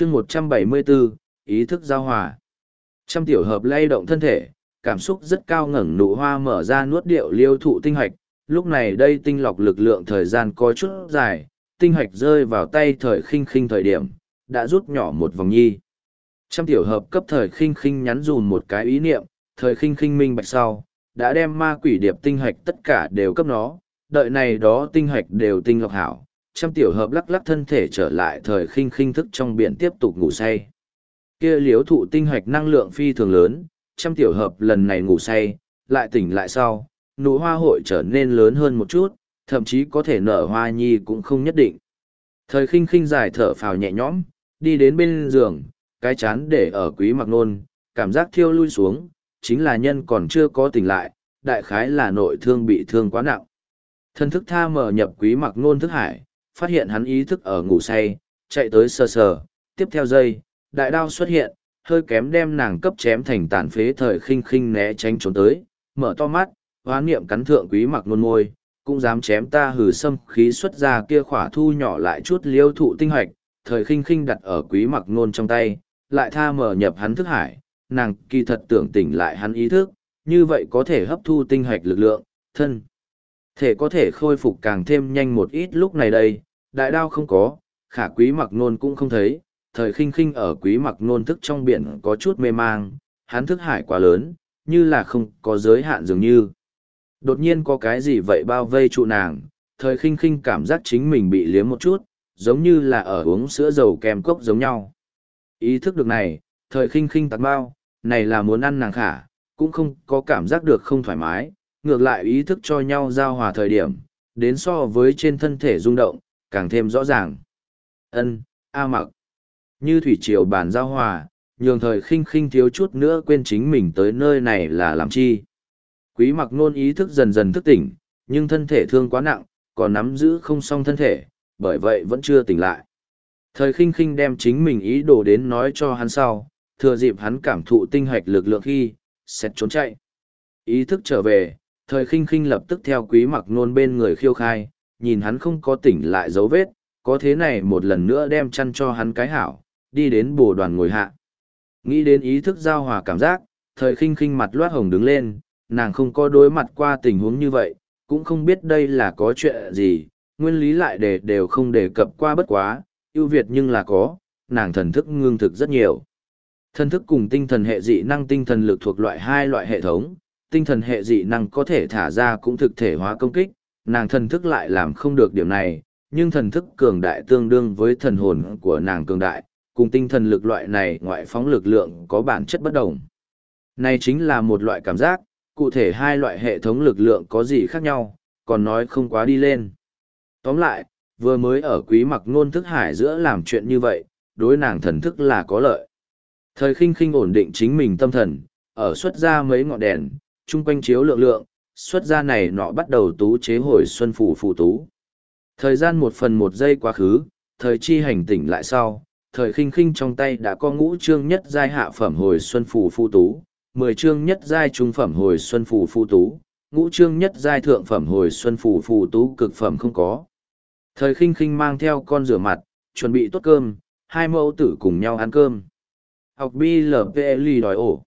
chương một trăm bảy mươi bốn ý thức giao hòa. Trăm tiểu hợp lay động thân thể, cảm xúc rất cao ngẩng nụ hoa mở ra nuốt điệu liêu thụ tinh hoạch lúc này đây tinh lọc lực lượng thời gian có chút dài, tinh hoạch rơi vào tay thời khinh khinh thời điểm, đã rút nhỏ một vòng nhi. Trăm tiểu hợp cấp thời khinh khinh nhắn dùn một cái ý niệm, thời khinh khinh minh bạch sau, đã đem ma quỷ điệp tinh hoạch tất cả đều cấp nó. Đợi này đó tinh hoạch đều tinh lọc hảo trăm tiểu hợp lắc lắc thân thể trở lại thời khinh khinh thức trong biển tiếp tục ngủ say. Kia liếu thụ tinh hoạch năng lượng phi thường lớn, trăm tiểu hợp lần này ngủ say, lại tỉnh lại sau, nụ hoa hội trở nên lớn hơn một chút, thậm chí có thể nở hoa nhi cũng không nhất định. Thời khinh khinh dài thở phào nhẹ nhõm, đi đến bên giường, cái chán để ở quý mặc nôn, cảm giác thiêu lui xuống, chính là nhân còn chưa có tỉnh lại, đại khái là nội thương bị thương quá nặng. Thân thức tha mở nhập quý mặc nôn thức hải, phát hiện hắn ý thức ở ngủ say, chạy tới sờ sờ, tiếp theo giây, đại đao xuất hiện, hơi kém đem nàng cấp chém thành tàn phế thời khinh khinh né tránh trốn tới, mở to mắt, hóa niệm cắn thượng quý mặc nôn môi, cũng dám chém ta hử xâm khí xuất ra kia khỏa thu nhỏ lại chút liêu thụ tinh hoạch, thời khinh khinh đặt ở quý mặc nôn trong tay, lại tha mở nhập hắn thức hải, nàng kỳ thật tưởng tỉnh lại hắn ý thức, như vậy có thể hấp thu tinh hoạch lực lượng, thân. Thể có thể khôi phục càng thêm nhanh một ít lúc này đây, đại đao không có, khả quý mặc nôn cũng không thấy, thời khinh khinh ở quý mặc nôn thức trong biển có chút mê mang, hắn thức hải quá lớn, như là không có giới hạn dường như. Đột nhiên có cái gì vậy bao vây trụ nàng, thời khinh khinh cảm giác chính mình bị liếm một chút, giống như là ở uống sữa dầu kèm cốc giống nhau. Ý thức được này, thời khinh khinh tạt bao, này là muốn ăn nàng khả, cũng không có cảm giác được không thoải mái, ngược lại ý thức cho nhau giao hòa thời điểm, đến so với trên thân thể rung động, càng thêm rõ ràng. Ân, A mặc. Như thủy triều bản giao hòa, nhường thời khinh khinh thiếu chút nữa quên chính mình tới nơi này là làm chi. Quý mặc nôn ý thức dần dần thức tỉnh, nhưng thân thể thương quá nặng, còn nắm giữ không xong thân thể, bởi vậy vẫn chưa tỉnh lại. Thời khinh khinh đem chính mình ý đồ đến nói cho hắn sau, thừa dịp hắn cảm thụ tinh hạch lực lượng khi, xét trốn chạy. Ý thức trở về, thời khinh khinh lập tức theo quý mặc nôn bên người khiêu khai, nhìn hắn không có tỉnh lại dấu vết, có thế này một lần nữa đem chăn cho hắn cái hảo, đi đến bồ đoàn ngồi hạ. Nghĩ đến ý thức giao hòa cảm giác, thời khinh khinh mặt loát hồng đứng lên, nàng không có đối mặt qua tình huống như vậy, cũng không biết đây là có chuyện gì, nguyên lý lại để đều không đề cập qua bất quá, ưu việt nhưng là có, nàng thần thức ngương thực rất nhiều. Thần thức cùng tinh thần hệ dị năng tinh thần lực thuộc loại hai loại hệ thống, tinh thần hệ dị năng có thể thả ra cũng thực thể hóa công kích, nàng thần thức lại làm không được điểm này, nhưng thần thức cường đại tương đương với thần hồn của nàng cường đại, cùng tinh thần lực loại này ngoại phóng lực lượng có bản chất bất đồng. Này chính là một loại cảm giác, cụ thể hai loại hệ thống lực lượng có gì khác nhau, còn nói không quá đi lên. Tóm lại, vừa mới ở quý mặc ngôn thức hải giữa làm chuyện như vậy, đối nàng thần thức là có lợi. Thời khinh khinh ổn định chính mình tâm thần, ở xuất ra mấy ngọn đèn, chung quanh chiếu lượng lượng, xuất ra này nọ bắt đầu tú chế hồi xuân phủ phù tú. Thời gian một phần một giây quá khứ, thời chi hành tỉnh lại sau, thời khinh khinh trong tay đã có ngũ chương nhất giai hạ phẩm hồi xuân phủ phù tú, mười chương nhất giai trung phẩm hồi xuân phủ phù tú, ngũ chương nhất giai thượng phẩm hồi xuân phủ phù tú cực phẩm không có. Thời khinh khinh mang theo con rửa mặt, chuẩn bị tốt cơm, hai mẫu tử cùng nhau ăn cơm. Học BLPLI đòi ổ.